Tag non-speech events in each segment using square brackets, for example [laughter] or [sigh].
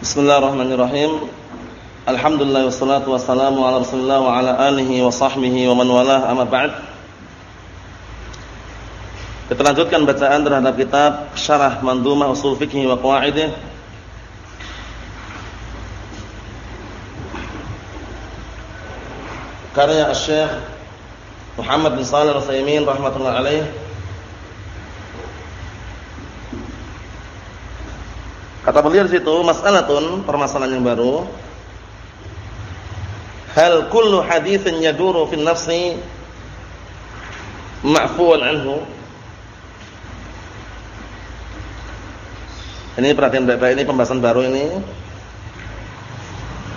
Bismillahirrahmanirrahim. Alhamdulillah wassalatu wassalamu ala Rasulillah wa ala alihi wa sahbihi wa man walah amma ba'd. Kita lanjutkan bacaan terhadap kitab Syarah Mandhumah Ushul Fiqh wa Qawaidih. Karya Syekh Muhammad bin Shalih Al-Utsaimin rahimatullah alaih Kata beliau di situ, mas'alatun, permasalahan yang baru. Hal kullu haditsin yaduru fi nafsi ma'fuun anhu? Ini perhatian baik-baik ini pembahasan baru ini.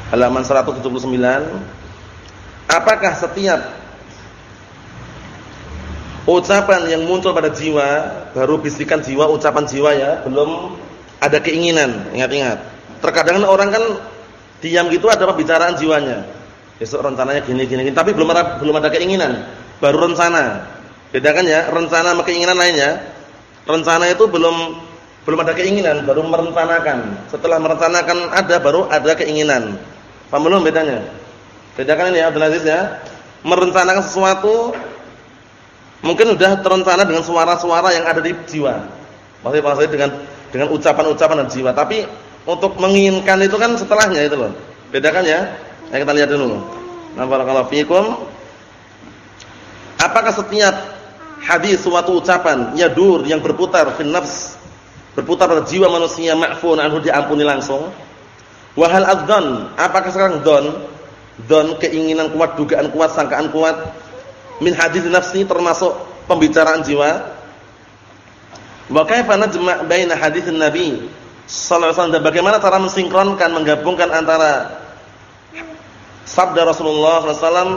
Halaman 179. Apakah setiap ucapan yang muncul pada jiwa, baru bisikan jiwa, ucapan jiwa ya, belum ada keinginan, ingat-ingat. Terkadang orang kan diam gitu ada pembicaraan jiwanya. Besok rencananya gini gini, tapi belum ada belum ada keinginan, baru rencana. Bedakan ya, rencana sama keinginan lainnya. Rencana itu belum belum ada keinginan, baru merencanakan. Setelah merencanakan ada baru ada keinginan. Paham belum bedanya? Bedakan ini ya Abdul Aziz ya. Merencanakan sesuatu mungkin sudah terencana dengan suara-suara yang ada di jiwa. Maksudnya, maksudnya dengan dengan ucapan-ucapan dan jiwa. Tapi untuk menginginkan itu kan setelahnya itu loh. Bedakan ya. Ya kita lihat dulu. Nah, barakallahu fikum. Apakah setiap hadis suatu ucapan yadur yang berputar fil nafs, berputar pada jiwa manusia ma'fun anhu diampuni langsung? Wa hal adzan, apakah sekarang don don keinginan kuat, dugaan kuat, sangkaan kuat min hadis nafsi termasuk pembicaraan jiwa? Wa kaifa najma' baina hadits Nabi sallallahu alaihi wasallam bagaimana cara mensinkronkan menggabungkan antara sabda Rasulullah sallallahu alaihi wasallam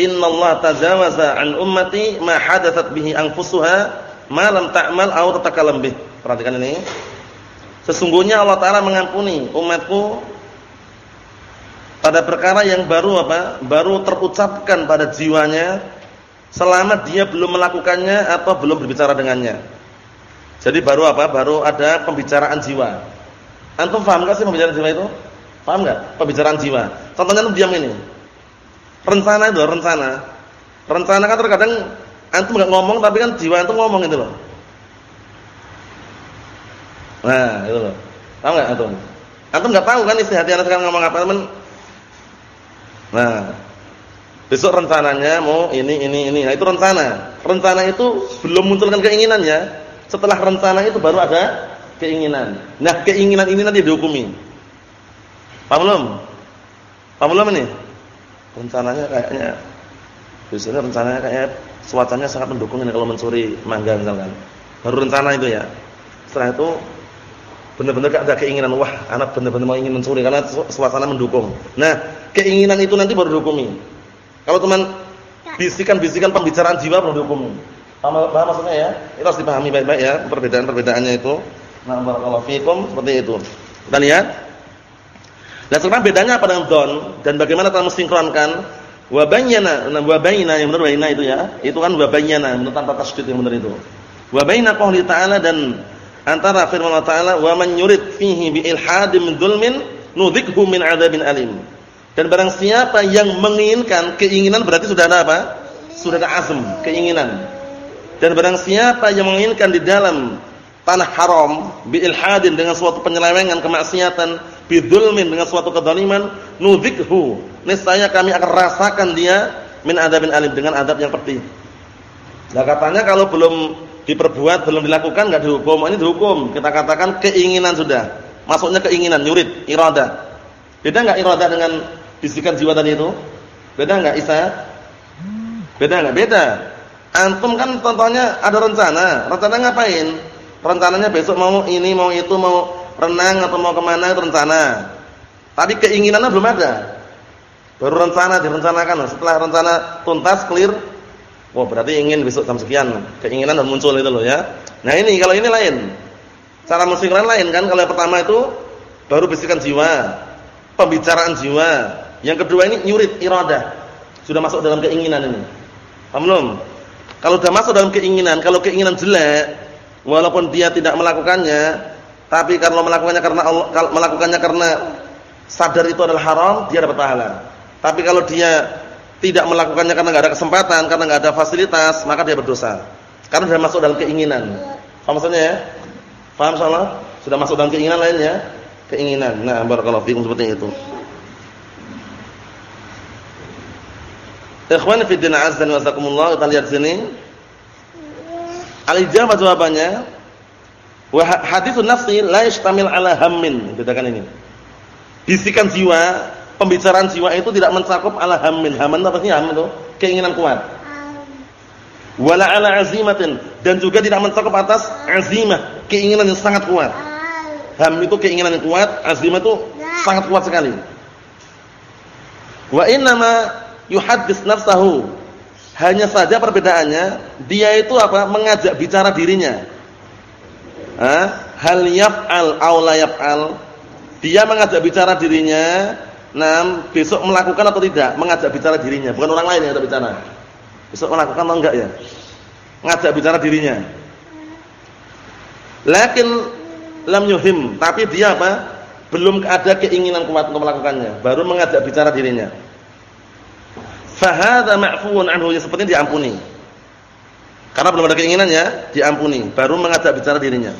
innallaha tajawaza an ummati ma hadathat bihi anfusuha ma lam ta'mal aw tatakallam bih. Perhatikan ini. Sesungguhnya Allah taala mengampuni umatku pada perkara yang baru apa? Baru terucapkan pada jiwanya selama dia belum melakukannya atau belum berbicara dengannya. Jadi baru apa? Baru ada pembicaraan jiwa. Antum paham enggak sih pembicaraan jiwa itu? Paham enggak? Pembicaraan jiwa. Contohnya antum diam ini. Rencana itu, rencana. Rencana kan terkadang antum enggak ngomong tapi kan jiwa antum ngomong itu loh. Nah, itu loh. Paham enggak antum? Antum enggak tahu kan isi hati anda sekarang ngomong apa, teman? Nah, besok rencananya mau ini ini ini. Nah, itu rencana. Rencana itu belum munculkan keinginannya setelah rencana itu baru ada keinginan. Nah, keinginan ini nanti dihukumi. Paham belum? Paham belum ini? Rencananya kayaknya biasanya rencananya kayak suasananya sangat mendukung ini kalau mencuri mangga misalkan. Baru rencana itu ya. Setelah itu benar-benar ada keinginan, wah, anak benar-benar mau ingin mencuri karena suasana mendukung. Nah, keinginan itu nanti baru dihukumi. Kalau teman bisikan-bisikan pembicaraan jiwa baru dihukumi. Paham, paham maksudnya ya? Itu harus dipahami baik-baik ya, perbedaan-perbedaannya itu. Nah, barakallahu fikum seperti itu. Kita lihat. Nah, sekarang bedanya apa dengan don dan bagaimana cara mensinkronkan wa bayyana, nah wa bayna yang benar bayna itu ya. Itu kan wa bayyana, benar tanpa tasydid yang benar itu. Wa bayna qouli ta'ala dan antara firman Allah Ta'ala wa man yurid fihi bi ilhadin min dzulmin nudhikhu min adzabin alim. Dan barang siapa yang menginginkan keinginan berarti sudah ada apa? Sudah ada azm, keinginan dan barang siapa yang menginginkan di dalam tanah haram biilhadin dengan suatu penyelewengan kemaksiatan bidzulmin dengan suatu kezaliman nudzikhu niscaya kami akan rasakan dia min adabin alim dengan adab yang pedih. Nah katanya kalau belum diperbuat, belum dilakukan enggak dihukum. Ini dihukum. Kita katakan keinginan sudah. Masuknya keinginan, yurid, irada. Beda enggak irada dengan bisikan jiwa tadi itu? Beda enggak Isa? Beda enggak? Beda. Antum kan contohnya ada rencana. Rencana ngapain? Rencananya besok mau ini, mau itu, mau renang atau mau ke mana itu rencana. Tapi keinginannya belum ada. Baru rencana direncanakan. Setelah rencana tuntas, clear. Wah berarti ingin besok jam sekian. Keinginan dan muncul itu loh ya. Nah ini kalau ini lain. Cara mensinkron lain kan. Kalau yang pertama itu baru bisikan jiwa. Pembicaraan jiwa. Yang kedua ini nyurit, iradah. Sudah masuk dalam keinginan ini. Belum? Kalau sudah masuk dalam keinginan, kalau keinginan jelek, walaupun dia tidak melakukannya, Tapi kalau melakukannya karena Allah, kalau melakukannya karena sadar itu adalah haram, dia dapat pahala. Tapi kalau dia tidak melakukannya karena nggak ada kesempatan, karena nggak ada fasilitas, maka dia berdosa. Karena sudah masuk dalam keinginan. Paham maksudnya ya? Paham insyaallah? Sudah masuk dalam keinginan lainnya? Keinginan. Nah, barakallahu fikum seperti itu. Ikhwan fi din azza wa jazakumullah, kita lihat sini. Al-ijabah jawabannya wa haditsun nafsi la yashtamil ala hammin. Bedakan ini. Bisikan jiwa, pembicaraan jiwa itu tidak mencakup ala hammin. Hammin apa sih ham itu? Keinginan kuat. Wala ala azimatin dan juga tidak mencakup atas azimah, keinginan yang sangat kuat. Ham itu keinginan yang kuat, azimah itu sangat kuat sekali. Wa innama yuhaddits nafsahu. Hanya saja perbedaannya dia itu apa? mengajak bicara dirinya. Hah? Hal yaf'al aw la yaf'al. Dia mengajak bicara dirinya, nah besok melakukan atau tidak? Mengajak bicara dirinya, bukan orang lain yang ajak bicara. Besok melakukan atau enggak ya? Ngajak bicara dirinya. Lakin lam yuhim, tapi dia apa? Belum ada keinginan kuat untuk melakukannya, baru mengajak bicara dirinya. Fahadha ma'fuun anhu, ya seperti diampuni. Karena belum ada keinginannya, diampuni, baru mengajak bicara dirinya.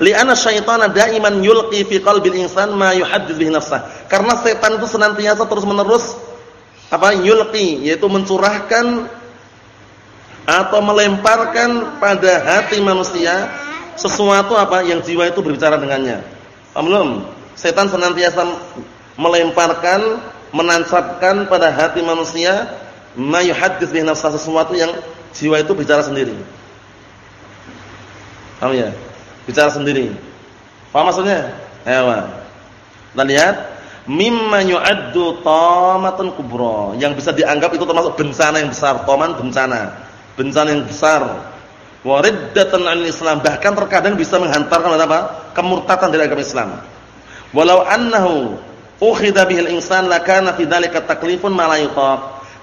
Li'anna syaitana daiman yulqi fi qalbil insan ma yuhaddits bihi nafsah. Karena setan itu senantiasa terus-menerus apa yulqi, yaitu mencurahkan atau melemparkan pada hati manusia sesuatu apa yang jiwa itu berbicara dengannya. Paham? Setan senantiasa melemparkan menancapkan pada hati manusia ma yuhaddits bihi nafsah sesuatu yang jiwa itu bicara sendiri. Paham ya? Bicara sendiri. Paham maksudnya? Ayo. Kita lihat mimma yu'addu tamatan kubra yang bisa dianggap itu termasuk bencana yang besar, taman bencana. Bencana yang besar. Wariddatan an Islam bahkan terkadang bisa menghantarkan apa? kemurtatan dari agama Islam. Walau annahu ukhidha bihil insan lakana fi dzalika taklifun ma la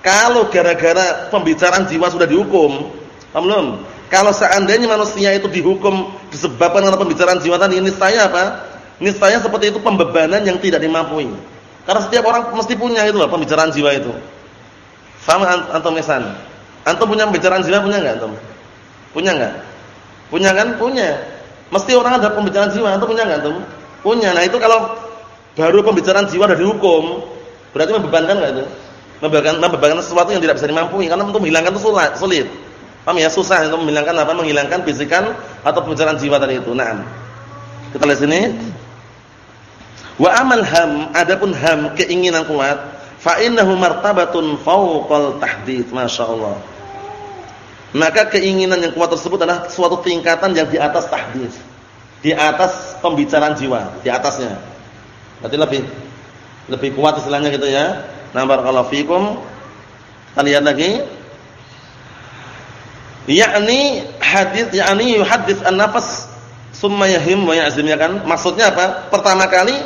Kalau gara-gara pembicaraan jiwa sudah dihukum, paham belum? Kalau seandainya manusia itu dihukum disebabkan karena pembicaraan jiwa tadi, ini saya apa? Ini saya seperti itu pembebanan yang tidak dimampui. Karena setiap orang mesti punya itu loh pembicaraan jiwa itu. Faham antum Ihsan? Antum punya pembicaraan jiwa punya enggak antum? Punya enggak? Punya kan? Punya. Mesti orang ada pembicaraan jiwa, antum punya enggak antum? Punya. Nah, itu kalau baru pembicaraan jiwa dari hukum, berarti membebankan enggak itu? Membebankan, membebankan sesuatu yang tidak bisa dimampui karena untuk menghilangkan itu sulit. sulit. Paham ya? Susah untuk menghilangkan apa? Menghilangkan bisikan atau pembicaraan jiwa tadi itu. Nah, kita lihat sini. Wa amal ham, adapun ham keinginan kuat, fa innahu martabatun fawqal tahdid, masyaallah. Maka keinginan yang kuat tersebut adalah suatu tingkatan yang di atas tahdid. Di atas pembicaraan jiwa, di atasnya. Berarti lebih lebih kuat istilahnya gitu ya. Nah, barakallahu fikum. Kita lihat lagi. Yakni hadis yakni yuhaddits an-nafas summa yahim wa ya'zim ya kan? Maksudnya apa? Pertama kali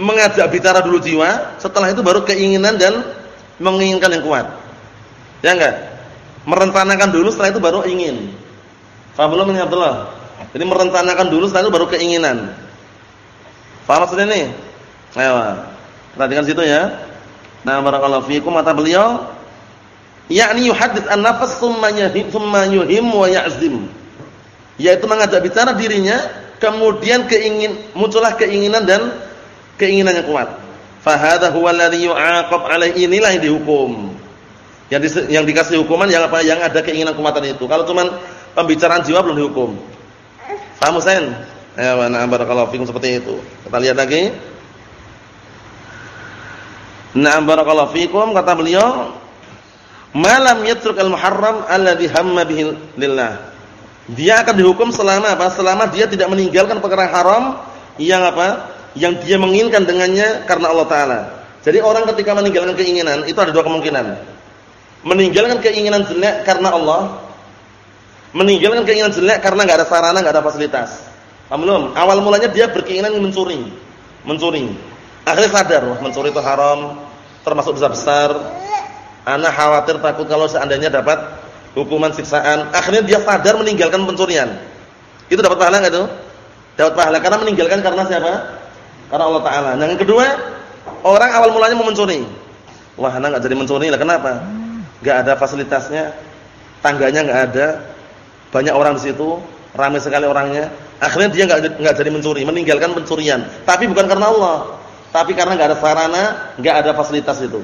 mengajak bicara dulu jiwa, setelah itu baru keinginan dan menginginkan yang kuat. Ya enggak? Merencanakan dulu setelah itu baru ingin. Faham belum ini Abdullah? Jadi merencanakan dulu setelah itu baru keinginan. Paham maksudnya ini? Ayo. Perhatikan situ ya. Nah, barakallahu fiikum kata beliau, yakni yuhaddits an-nafs tsumma yahim tsumma yuhim wa ya'zim. Yaitu mengajak bicara dirinya, kemudian keingin muncullah keinginan dan keinginan yang kuat. Fa hadza huwa alladhi yu'aqab alaihi inilah yang dihukum. Yang di, yang dikasih hukuman yang apa? Yang ada keinginan kekuatan itu. Kalau cuman pembicaraan jiwa belum dihukum. Paham Husain? Ya, wa na'am barakallahu fikum seperti itu. Kita lihat lagi. Na'am barakallahu fikum kata beliau, "Malam yatruk al-muharram alladhi hamma bihi lillah." Dia akan dihukum selama apa? Selama dia tidak meninggalkan perkara haram yang apa? Yang dia menginginkan dengannya karena Allah taala. Jadi orang ketika meninggalkan keinginan itu ada dua kemungkinan. Meninggalkan keinginan jelek karena Allah, meninggalkan keinginan jelek karena enggak ada sarana, enggak ada fasilitas. Paham belum? Awal mulanya dia berkeinginan mencuri. Mencuri. Akhirnya sadar, wah mencuri itu haram, termasuk dosa besar. Anak khawatir takut kalau seandainya dapat hukuman siksaan. Akhirnya dia sadar meninggalkan pencurian. Itu dapat pahala enggak itu? Dapat pahala karena meninggalkan karena siapa? Karena Allah taala. Nah, yang kedua, orang awal mulanya mau mencuri. Wah, anak enggak jadi mencuri lah. Kenapa? Enggak ada fasilitasnya. Tangganya enggak ada. Banyak orang di situ, ramai sekali orangnya. Akhirnya dia enggak enggak jadi mencuri, meninggalkan pencurian. Tapi bukan karena Allah, tapi karena enggak ada sarana, enggak ada fasilitas itu.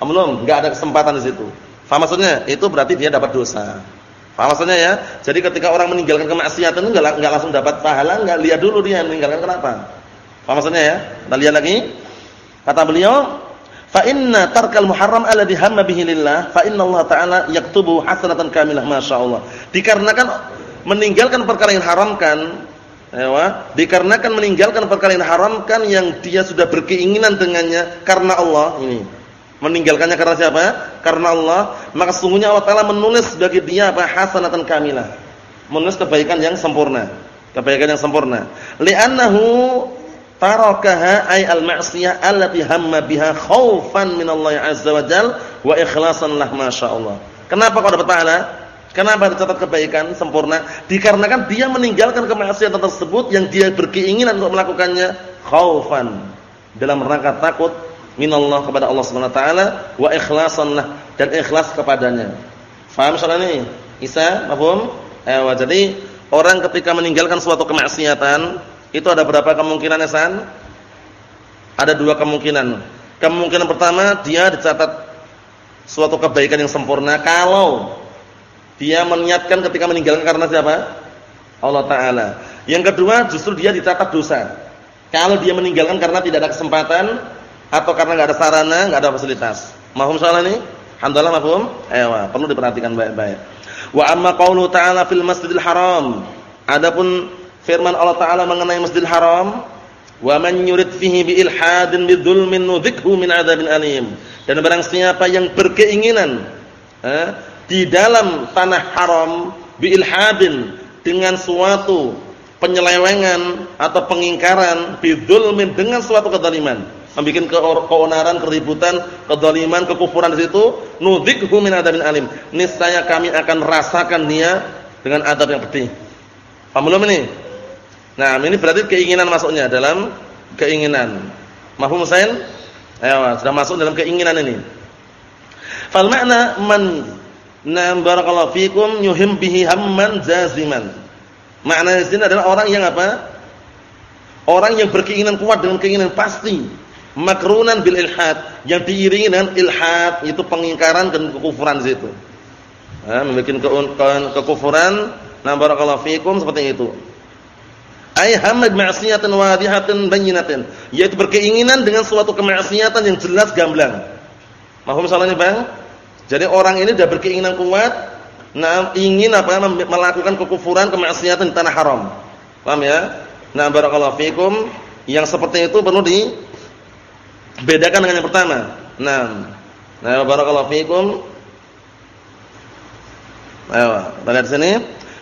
Belum, enggak ada kesempatan di situ. Faham maksudnya? Itu berarti dia dapat dosa. Paham maksudnya ya? Jadi ketika orang meninggalkan kemaksiatan itu enggak enggak langsung dapat pahala, enggak lihat dulu dia meninggalkan kenapa. Paham maksudnya ya? Kita lihat lagi. Kata beliau, "Fa inna tarkal muharram alladhi hamma bihi lillah, fa inna Allah Ta'ala yaktubu hasanatan kamilah masyaallah." Dikarenakan meninggalkan perkara yang haramkan, ya, dikarenakan meninggalkan perkara yang haramkan yang dia sudah berkeinginan dengannya karena Allah ini Meninggalkannya karena siapa? Karena Allah. Maka sungguhnya Allah Taala menulis bagi dia apa? Hasanatan kamilah. Menulis kebaikan yang sempurna. Kebaikan yang sempurna. Li'annahu tarakaha ay al-ma'siyah allati hamma biha khaufan min Allah azza wa wa ikhlasan lah masyaallah. Kenapa kau dapat pahala? Kenapa dicatat kebaikan sempurna? Dikarenakan dia meninggalkan kemaksiatan tersebut yang dia berkeinginan untuk melakukannya khaufan dalam rangka takut minallah kepada Allah Subhanahu wa taala wa ikhlasan lah dan ikhlas kepadanya. Faham soal ini? Isa, paham? Eh, jadi orang ketika meninggalkan suatu kemaksiatan, itu ada berapa kemungkinan Isan? Ada dua kemungkinan. Kemungkinan pertama dia dicatat suatu kebaikan yang sempurna kalau dia meniatkan ketika meninggalkan karena siapa? Allah taala. Yang kedua justru dia dicatat dosa. Kalau dia meninggalkan karena tidak ada kesempatan atau karena nggak ada sarana, nggak ada fasilitas. Mahum soal ini? Alhamdulillah mahum. Ewa, perlu diperhatikan baik-baik. Wa amma qaulu ta'ala fil Masjidil Haram. Adapun firman Allah Taala mengenai Masjidil Haram, wa man yurid fihi bi ilhadin bi dzulmin nudzikhu min adzabin alim. Dan barang siapa yang berkeinginan eh, di dalam tanah haram bi ilhadin dengan suatu penyelewengan atau pengingkaran bi dzulmin dengan suatu kezaliman membuat keonaran, keributan, kedzaliman, kekufuran di situ, nudzikhu min adzabin alim. Niscaya kami akan rasakan dia dengan adab yang pedih. Paham belum ini? Nah, ini berarti keinginan masuknya dalam keinginan. Mahfum Husain? Ayo, sudah masuk dalam keinginan ini. Fal makna man nam barakallahu fikum yuhim bihi hamman jaziman. Makna di sini adalah orang yang apa? Orang yang berkeinginan kuat dengan keinginan pasti makrunan bil ilhad yang diiringi dengan ilhad itu pengingkaran dan kekufuran situ. Nah, membuat ke kekufuran nah barakallahu fikum seperti itu. Ai hamad ma'siyatan wadihatan bayyinatin, yaitu berkeinginan dengan suatu kemaksiatan yang jelas gamblang. Mahum salahnya, Bang? Jadi orang ini sudah berkeinginan kuat, nah ingin apa melakukan kekufuran kemaksiatan di tanah haram. Paham ya? Nah barakallahu fikum, yang seperti itu perlu di Bedakan dengan yang pertama. Nah, nah barakallahu fiikum. Ayo, kita lihat sini.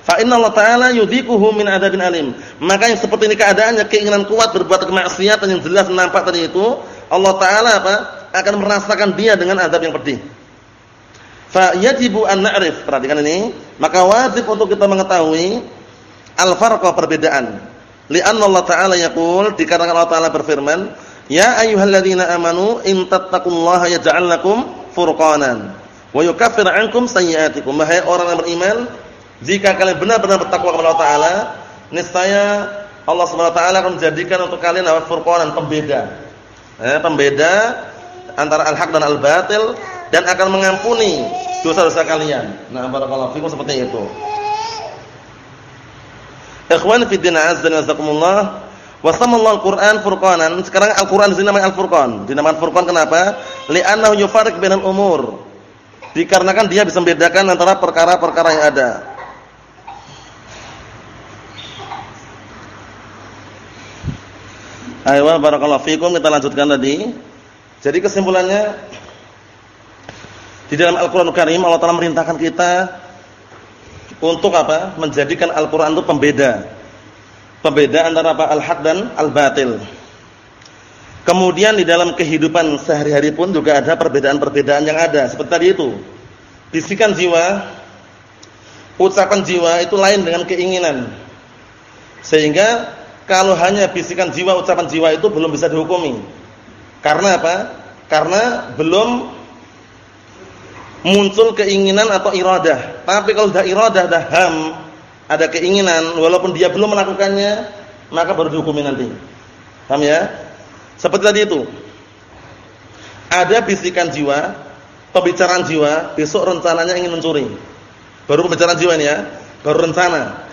Fa inna Allah Ta'ala yudhikuhu min adabin alim. Maka yang seperti ini keadaannya, keinginan kuat berbuat kemaksiatan yang jelas nampak tadi itu, Allah Ta'ala apa? akan merasakan dia dengan adab yang pedih. Fa yajibu an na'rif, perhatikan ini, maka wajib untuk kita mengetahui al-farqa perbedaan. Li'anna Allah Ta'ala yaqul, dikarenakan Allah Ta'ala berfirman, Ya ayyuhalladzina amanu in tattaqullaha yaj'al lakum furqanan wa yukaffir 'ankum sayyi'atikum. Wahai orang yang beriman, jika kalian benar-benar bertakwa kepada Allah taala, niscaya Allah Subhanahu wa taala akan menjadikan untuk kalian apa furqanan, pembeda. Eh, pembeda antara al-haq dan al-batil dan akan mengampuni dosa-dosa kalian. Nah, barakallahu fikum seperti itu. Ikhwan fi din azza wa jazakumullah Wasamallahu al-Qur'an furqanan. Sekarang Al-Qur'an di Al-Furqan. Dinamakan Furqan kenapa? Li'annahu yufarriq bainal umur. Dikarenakan dia bisa membedakan antara perkara-perkara yang ada. Ayo barakallahu fikum kita lanjutkan tadi. Jadi kesimpulannya di dalam Al-Qur'an Karim Allah Taala merintahkan kita untuk apa? Menjadikan Al-Qur'an itu pembeda Pembeda antara apa al-haq dan al-batil. Kemudian di dalam kehidupan sehari-hari pun juga ada perbedaan-perbedaan yang ada. Seperti tadi itu. Bisikan jiwa, ucapan jiwa itu lain dengan keinginan. Sehingga kalau hanya bisikan jiwa, ucapan jiwa itu belum bisa dihukumi. Karena apa? Karena belum muncul keinginan atau iradah. Tapi kalau sudah iradah, dah ham, ada keinginan walaupun dia belum melakukannya, maka baru dihukumi nanti. Paham ya? Seperti tadi itu. Ada bisikan jiwa, pembicaraan jiwa, besok rencananya ingin mencuri. Baru pembicaraan jiwa ini ya, baru rencana.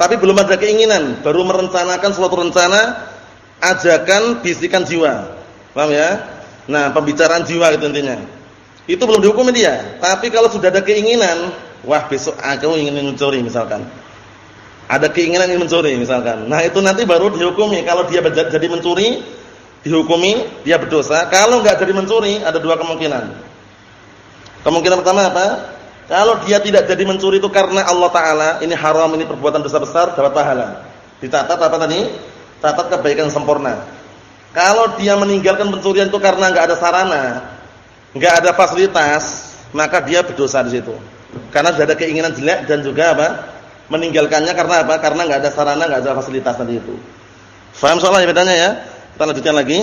Tapi belum ada keinginan, baru merencanakan suatu rencana, ajakan bisikan jiwa. Paham ya? Nah, pembicaraan jiwa itu intinya. Itu belum dihukumi dia. Tapi kalau sudah ada keinginan, wah besok aku ingin mencuri misalkan. Ada keinginan ingin mencuri misalkan. Nah, itu nanti baru dihukumi. Kalau dia jadi mencuri, dihukumi dia berdosa. Kalau enggak jadi mencuri, ada dua kemungkinan. Kemungkinan pertama apa? Kalau dia tidak jadi mencuri itu karena Allah Taala, ini haram, ini perbuatan dosa besar, dapat pahala. Dicatat apa tadi? Catat kebaikan sempurna. Kalau dia meninggalkan pencurian itu karena enggak ada sarana, enggak ada fasilitas, maka dia berdosa di situ. Karena sudah ada keinginan jelek dan juga apa? Meninggalkannya karena apa? Karena enggak ada sarana, enggak ada fasilitas tadi itu. Faham soalnya bedanya ya? Kita lanjutkan lagi.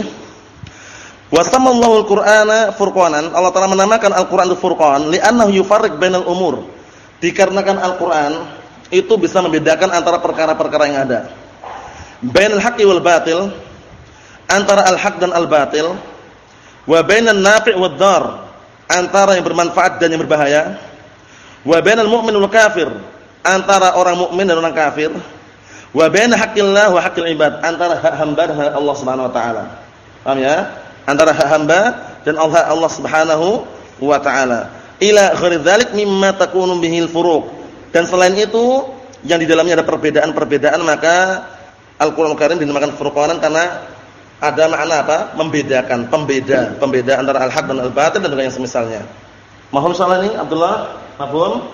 Wasammallahu al-Qur'ana furqanan. Allah Taala menamakan Al-Qur'an itu furqan li'annahu yufarriq bainal umur. Dikarenakan Al-Qur'an itu bisa membedakan antara perkara-perkara yang ada. Bainal haqqi wal batil, antara al-haq dan al-batil. Wa bainan nafi' wad dar, antara yang bermanfaat dan yang berbahaya. Wa bainal mu'min wal kafir, antara orang mukmin dan orang kafir. Wa bain haqqillah wa haqqil ibad, antara hak hamba dan hak Allah Subhanahu wa taala. Paham ya? antara hak hamba dan Allah Allah Subhanahu wa taala. Ila ghairi dzalik mimma takunu bihil furuq. Dan selain itu yang di dalamnya ada perbedaan-perbedaan maka Al-Qur'an Al Karim dinamakan furqanan karena ada makna apa? Membedakan, pembeda, pembeda antara al-haq dan al-batil dan juga yang semisalnya. Mohon salah ini Abdullah, Mahfum.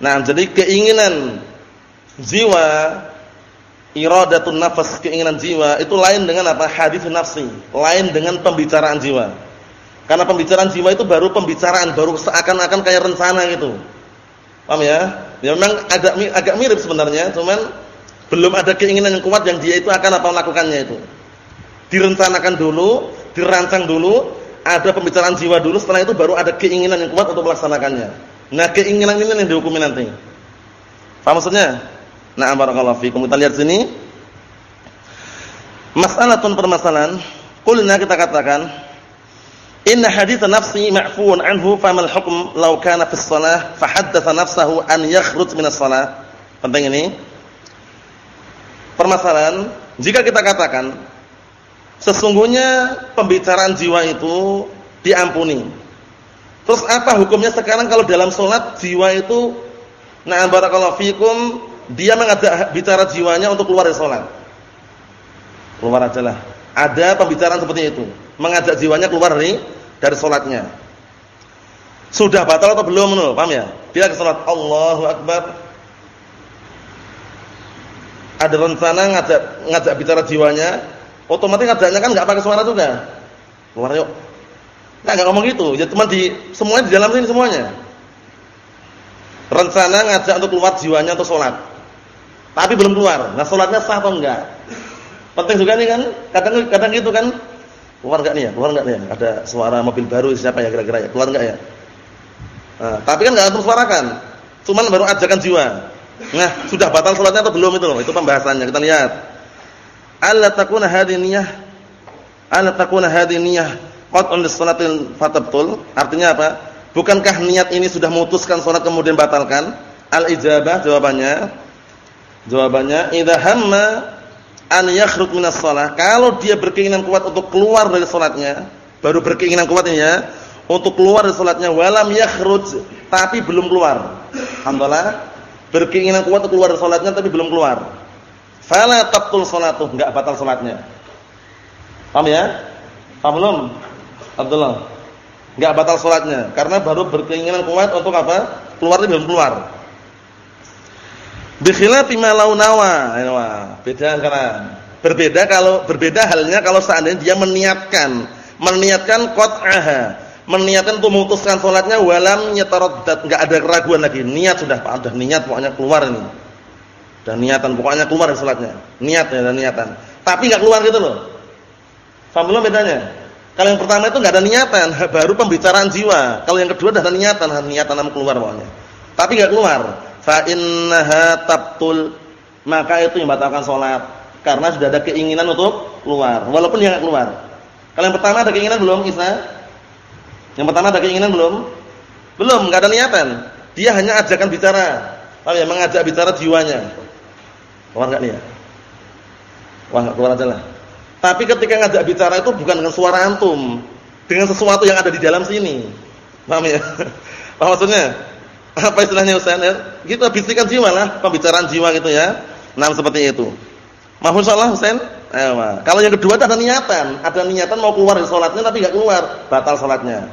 Nah, jadi keinginan jiwa iradatun nafas keinginan jiwa itu lain dengan apa? Hadis nafsi. Lain dengan pembicaraan jiwa. Karena pembicaraan jiwa itu baru pembicaraan baru seakan-akan kayak rencana gitu. Paham ya? Ya memang agak agak mirip sebenarnya cuman belum ada keinginan yang kuat yang dia itu akan apa melakukannya itu direncanakan dulu dirancang dulu ada pembicaraan jiwa dulu setelah itu baru ada keinginan yang kuat untuk melaksanakannya nah keinginan ini yang dihukumi nanti paham maksudnya Nah, barakallahu fikum. Kita lihat sini. Masalatun permasalahan. Qulna kita katakan, inna hadits nafsi ma'fuun anhu famal hukm law kana fi shalah fa haddatsa nafsahu an yakhruj min as-shalah. Penting ini. Permasalahan, jika kita katakan sesungguhnya pembicaraan jiwa itu diampuni. Terus apa hukumnya sekarang kalau dalam salat jiwa itu Nah barakallahu fikum dia mengajak bicara jiwanya untuk keluar dari sholat. Keluar aja lah. Ada pembicaraan seperti itu. Mengajak jiwanya keluar dari dari sholatnya. Sudah batal atau belum menurut? Paham ya? Dia ke sholat. Allahu Akbar. Ada rencana ngajak ngajak bicara jiwanya. Otomatis ngajaknya kan nggak pakai suara juga. Keluar yuk. Nah, nggak ngomong gitu. Ya cuma di semuanya di dalam sini semuanya. Rencana ngajak untuk keluar jiwanya untuk sholat tapi belum keluar. Nah, salatnya sah atau enggak? Penting juga nih kan? Kadang-kadang gitu kan. Keluar enggak nih ya? Keluar enggak nih ya? Ada suara mobil baru siapa ya kira-kira ya? Keluar enggak ya? Nah, tapi kan enggak terus suarakan. Cuman baru ajakan jiwa. Nah, sudah batal salatnya atau belum itu loh? Itu pembahasannya. Kita lihat. Alla takuna hadhihi niyyah Alla takuna hadhihi niyyah qat'un lis-salatil fatabtul. Artinya apa? Bukankah niat ini sudah memutuskan salat kemudian batalkan? Al-ijabah jawabannya Jawabannya idza hamma an yakhruj minas shalah. Kalau dia berkeinginan kuat untuk keluar dari salatnya, baru berkeinginan kuat ini ya, untuk keluar dari salatnya walam yakhruj tapi belum keluar. Alhamdulillah, berkeinginan kuat untuk keluar dari salatnya tapi belum keluar. Fala tabtul salatu, enggak batal salatnya. Paham ya? Paham belum? Abdullah. Enggak batal salatnya karena baru berkeinginan kuat untuk apa? Keluar belum keluar. Bikhilafi ma nawa. Beda karena berbeda kalau berbeda halnya kalau seandainya dia meniatkan, meniatkan qat'aha, meniatkan untuk memutuskan salatnya walam yataraddad, enggak ada keraguan lagi. Niat sudah, sudah niat pokoknya keluar ini. Dan niatan pokoknya keluar salatnya. Niat ya dan niatan. Tapi enggak keluar gitu loh. Paham belum bedanya? Kalau yang pertama itu enggak ada niatan, baru pembicaraan jiwa. Kalau yang kedua ada niatan, niatan nam keluar pokoknya. Tapi enggak keluar. Fa innaha tabtul. Maka itu yang batalkan salat karena sudah ada keinginan untuk keluar walaupun dia enggak keluar. Kalau yang pertama ada keinginan belum, Isa? Yang pertama ada keinginan belum? Belum, enggak ada niatan. Dia hanya ajakan bicara. Paham ya? Mengajak bicara jiwanya. Keluar enggak nih ya? Wah, keluar aja lah. Tapi ketika ngajak bicara itu bukan dengan suara antum, dengan sesuatu yang ada di dalam sini. Paham ya? [laughs] Paham maksudnya? Apa istilahnya Ustaz ya? Kita bisikan jiwa lah, pembicaraan jiwa gitu ya. Nah, seperti itu. Mahfuz insyaallah Ustaz? Ayo, Kalau yang kedua ada niatan, ada niatan mau keluar dari salatnya tapi enggak keluar, batal salatnya.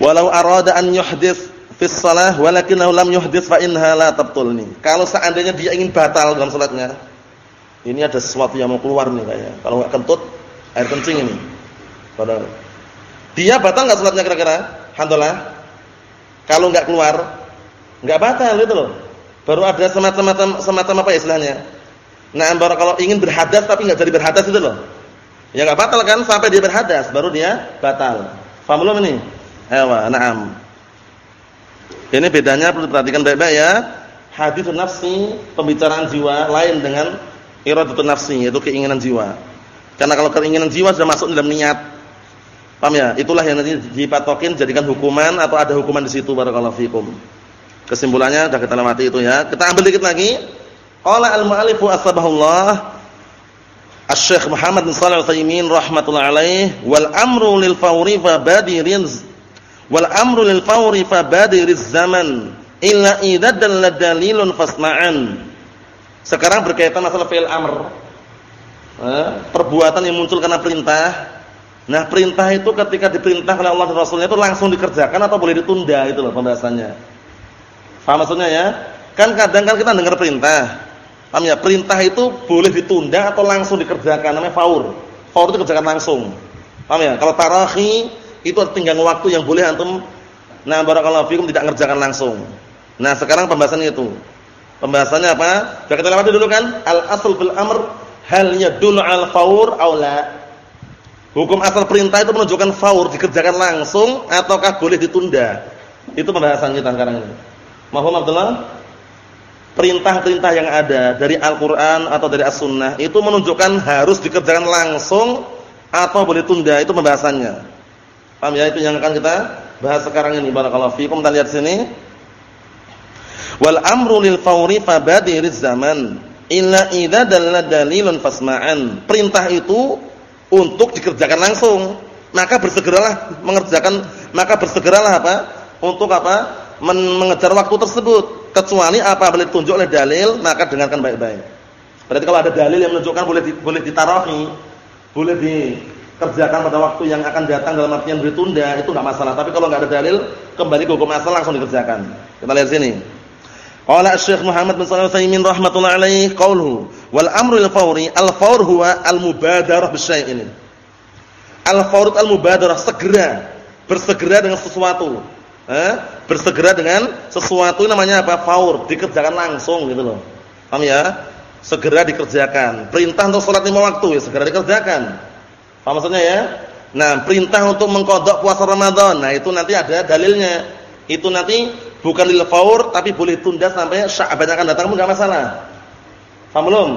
Walau arada an yuhdits fi shalah walakinahu lam yuhdits fa innaha la tabtulni. Kalau seandainya dia ingin batal dalam salatnya, ini ada sesuatu yang mau keluar nih kayaknya. Kalau enggak kentut, air kencing ini. Padahal dia batal enggak salatnya kira-kira? Alhamdulillah. Kalau enggak keluar, enggak batal gitu loh. Baru ada semacam semacam apa ya istilahnya? Nah, baru kalau ingin berhadas tapi enggak jadi berhadas itu loh. Ya enggak batal kan sampai dia berhadas baru dia batal. Paham belum ini? Ewa, na'am. Ini bedanya perlu diperhatikan baik-baik ya. Hadis nafsi, pembicaraan jiwa lain dengan iradatun nafsi, yaitu keinginan jiwa. Karena kalau keinginan jiwa sudah masuk dalam niat. Paham ya? Itulah yang nanti dipatokin jadikan hukuman atau ada hukuman di situ barakallahu fikum. Kesimpulannya sudah kita lewati itu ya. Kita ambil dikit lagi. Qala al-mu'allifu asbahullah Asy-Syaikh Muhammad bin Shalih Al-Utsaimin rahimatullah alaih wal amru lil fawri fa badirin Wal amru lil fawri fa badiriz zaman illa idza dalla dalilun fasma'an. Sekarang berkaitan masalah fi'il amr. Eh, perbuatan yang muncul karena perintah. Nah, perintah itu ketika diperintah oleh Allah dan Rasulnya itu langsung dikerjakan atau boleh ditunda itu loh pembahasannya. Faham maksudnya ya? Kan kadang kan kita dengar perintah. Paham ya? Perintah itu boleh ditunda atau langsung dikerjakan namanya faur. Faur itu kerjakan langsung. Paham ya? Kalau tarahi itu tinggal waktu yang boleh antum nah barakallahu fikum tidak ngerjakan langsung. Nah, sekarang pembahasan itu. Pembahasannya apa? Sudah kita lewati dulu kan? Al asl fil amr hal yadullu al faur aw. Hukum asal perintah itu menunjukkan faur dikerjakan langsung ataukah boleh ditunda. Itu pembahasan kita sekarang ini. Mahum Abdullah? Perintah-perintah yang ada dari Al-Qur'an atau dari As-Sunnah itu menunjukkan harus dikerjakan langsung atau boleh tunda, itu pembahasannya. Paham ya itu yang akan kita bahas sekarang ini barakallahu fiikum. Kita lihat sini. Wal amru lil fawri fabadiriz zaman illa idza dalla dalilun fasma'an. Perintah itu untuk dikerjakan langsung. Maka bersegeralah mengerjakan, maka bersegeralah apa? Untuk apa? Men mengejar waktu tersebut. Kecuali apa boleh ditunjuk oleh dalil, maka dengarkan baik-baik. Berarti kalau ada dalil yang menunjukkan boleh di, boleh ditarahi, boleh di kerjakan pada waktu yang akan datang dalam artian ditunda itu enggak masalah. Tapi kalau enggak ada dalil, kembali ke hukum asal langsung dikerjakan. Kita lihat sini. Qala Syekh Muhammad bin Shalih Al-Utsaimin rahimatullah alaihi qauluhu wal amru lil fawri al fawr huwa al mubadarah bisyai'in. Al fawr al mubadarah segera, bersegera dengan sesuatu. Eh? Bersegera dengan sesuatu namanya apa? Faur, dikerjakan langsung gitu loh. Paham ya? Segera dikerjakan. Perintah untuk salat lima waktu ya segera dikerjakan Paham maksudnya ya? Nah, perintah untuk mengkodok puasa Ramadan. Nah, itu nanti ada dalilnya. Itu nanti bukan lil faur tapi boleh tunda sampai Sya'ban akan datang pun enggak masalah. Paham belum?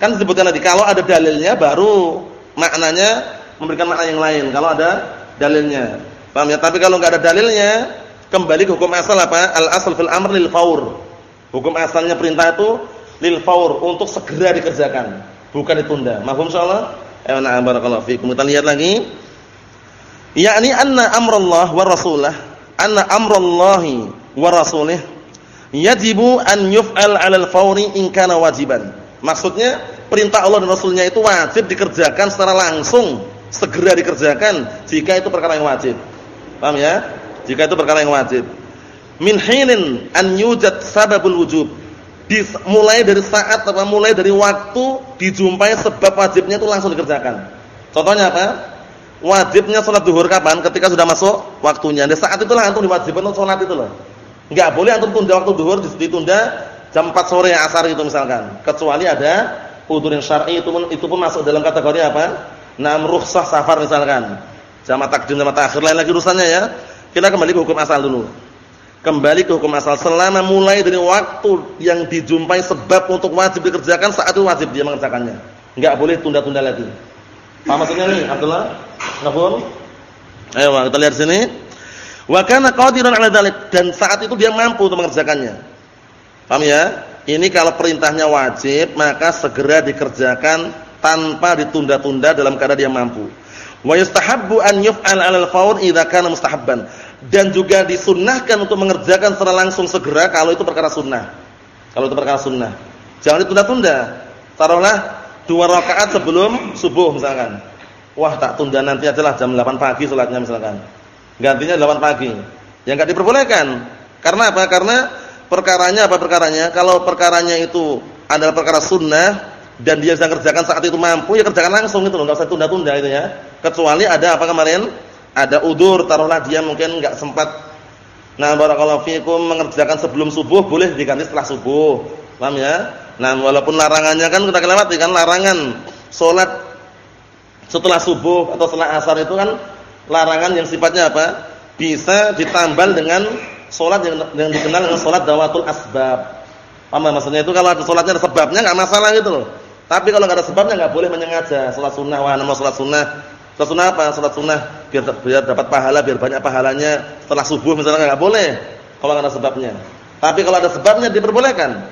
Kan disebutkan tadi kalau ada dalilnya baru maknanya memberikan makna yang lain. Kalau ada dalilnya. Paham ya? Tapi kalau enggak ada dalilnya, kembali ke hukum asal apa? Al asal fil amr lil faur. Hukum asalnya perintah itu lil faur untuk segera dikerjakan, bukan ditunda. Mahfum insyaallah? Eh na'am barakallahu fikum. Kita lihat lagi. Yakni anna amrullah wa rasulah, anna amrullahi wa rasulih yajibu an yuf'al 'ala al-fawri in kana wajiban. Maksudnya perintah Allah dan Rasulnya itu wajib dikerjakan secara langsung, segera dikerjakan jika itu perkara yang wajib. Paham ya? Jika itu perkara yang wajib. Min hinin an yujad sababul wujub mulai dari saat apa mulai dari waktu dijumpai sebab wajibnya itu langsung dikerjakan. Contohnya apa? Wajibnya sholat duhur kapan? Ketika sudah masuk waktunya. Di saat itulah antum diwajibkan untuk sholat itu loh. Enggak boleh antum tunda waktu duhur ditunda jam 4 sore asar itu misalkan. Kecuali ada udzur syar'i itu pun itu pun masuk dalam kategori apa? Nam rukhsah safar misalkan. Jamaah takdim jamaah takhir lain lagi urusannya ya. Kita kembali ke hukum asal dulu. Kembali ke hukum asal selama mulai dari waktu yang dijumpai sebab untuk wajib dikerjakan saat itu wajib dia mengerjakannya. Enggak boleh tunda-tunda lagi. Apa maksudnya nih Abdullah? Ngapun? Ayo kita lihat sini. Wa kana qadiran 'ala dzalik dan saat itu dia mampu untuk mengerjakannya. Paham ya? Ini kalau perintahnya wajib maka segera dikerjakan tanpa ditunda-tunda dalam keadaan dia mampu. Wa yustahabbu an yuf'al 'alal fawr idza kana mustahabban. Dan juga disunnahkan untuk mengerjakan secara langsung segera kalau itu perkara sunnah. Kalau itu perkara sunnah. Jangan ditunda-tunda. Taruhlah dua rakaat sebelum subuh misalkan. Wah, tak tunda nanti ajalah jam 8 pagi salatnya misalkan. Gantinya 8 pagi. Yang enggak diperbolehkan. Karena apa? Karena perkaranya apa perkaranya? Kalau perkaranya itu adalah perkara sunnah dan dia bisa kerjakan saat itu mampu ya kerjakan langsung itu loh, enggak usah tunda-tunda itu ya. Kecuali ada apa kemarin? Ada udur, taruhlah dia mungkin enggak sempat Nah, barakallahu fikum mengerjakan sebelum subuh boleh diganti setelah subuh. Paham ya? Nah, walaupun larangannya kan kita kelewati kan larangan salat setelah subuh atau setelah asar itu kan larangan yang sifatnya apa? Bisa ditambal dengan salat yang, yang dikenal dengan salat dawatul asbab. Paham maksudnya itu kalau ada salatnya ada sebabnya enggak masalah gitu loh. Tapi kalau nggak ada sebabnya nggak boleh menyengaja sholat sunnah. Wah, nama sholat sunnah. Sholat sunnah apa? Sholat sunnah biar biar dapat pahala, biar banyak pahalanya setelah subuh misalnya nggak boleh. Kalau nggak ada sebabnya. Tapi kalau ada sebabnya diperbolehkan.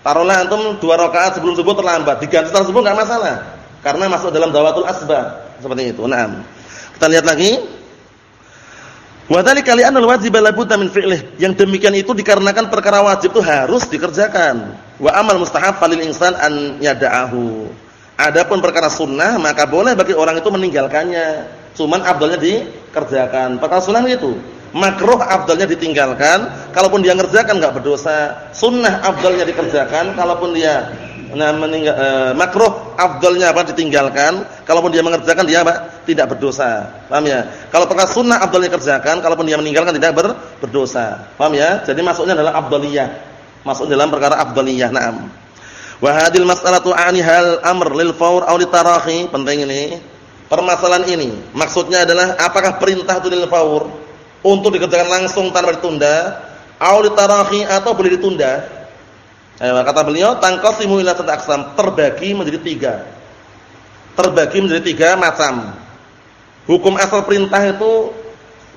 Taruhlah antum dua rakaat sebelum subuh terlambat, diganti setelah subuh nggak masalah. Karena masuk dalam dawatul asbab. Seperti itu. Naam. Kita lihat lagi. Wa li'anna al-wajib la budda. Yang demikian itu dikarenakan perkara wajib itu harus dikerjakan. Wa amal mustahab falil insan an yada'ahu. Adapun perkara sunnah maka boleh bagi orang itu meninggalkannya. Cuman afdalnya dikerjakan. Perkara sunnah itu. Makruh afdalnya ditinggalkan, kalaupun dia ngerjakan enggak berdosa. Sunnah afdalnya dikerjakan, kalaupun dia nah meninggal eh, makruh afdalnya apa ditinggalkan kalaupun dia mengerjakan dia apa tidak berdosa. Paham ya? Kalau perkara sunnah afdalnya kerjakan kalaupun dia meninggalkan tidak ber, berdosa. Paham ya? Jadi masuknya adalah afdaliyah masuk dalam perkara afdaliyah na'am. Wa hadhil mas'alatu ani hal amr lil fawr aw penting ini permasalahan ini maksudnya adalah apakah perintah itu lil fawr untuk dikerjakan langsung tanpa ditunda litarahi atau boleh ditunda Eh, kata beliau tangqasimu ila aksam terbagi menjadi tiga. Terbagi menjadi tiga macam. Hukum asal perintah itu